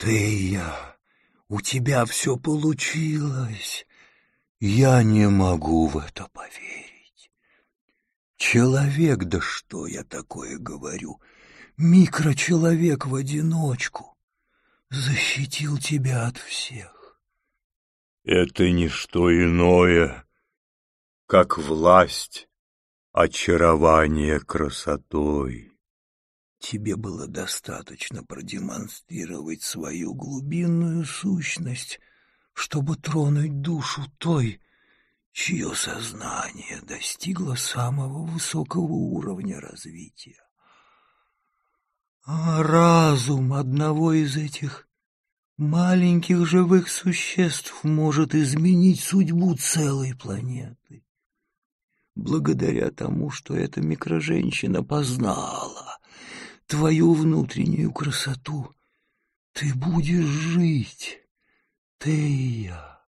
Ты я, у тебя все получилось. Я не могу в это поверить. Человек, да что я такое говорю, микрочеловек в одиночку, защитил тебя от всех. Это не что иное, как власть, очарование красотой. Тебе было достаточно продемонстрировать свою глубинную сущность, чтобы тронуть душу той, чье сознание достигло самого высокого уровня развития. А разум одного из этих маленьких живых существ может изменить судьбу целой планеты. Благодаря тому, что эта микроженщина познала твою внутреннюю красоту, ты будешь жить, ты и я.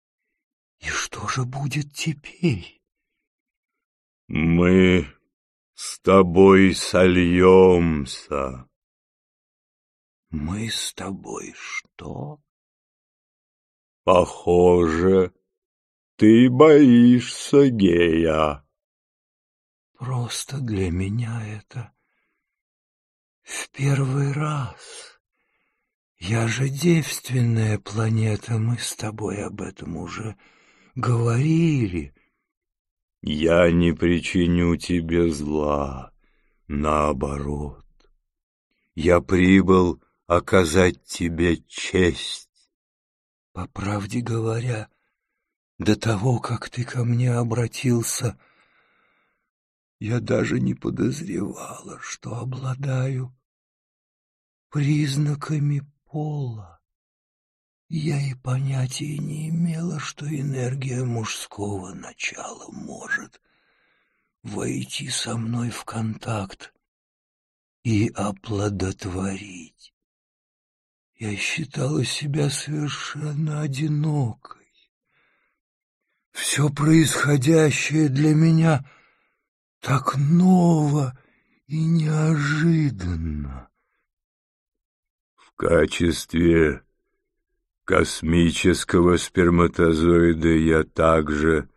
И что же будет теперь? Мы с тобой сольемся. Мы с тобой что? Похоже, ты боишься гея. Просто для меня это в первый раз. Я же девственная планета, мы с тобой об этом уже говорили. Я не причиню тебе зла, наоборот. Я прибыл оказать тебе честь. По правде говоря, до того, как ты ко мне обратился, я даже не подозревала, что обладаю признаками пола. Я и понятия не имела, что энергия мужского начала может войти со мной в контакт и оплодотворить. Я считала себя совершенно одинокой. Все происходящее для меня так ново и неожиданно. Качестве космического сперматозоида я также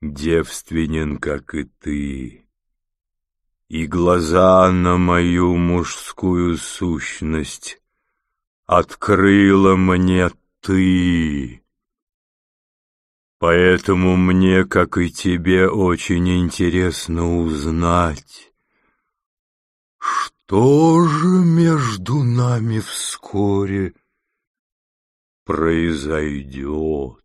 девственен, как и ты. И глаза на мою мужскую сущность открыла мне ты. Поэтому мне, как и тебе, очень интересно узнать, что же между нами вскоре произойдет.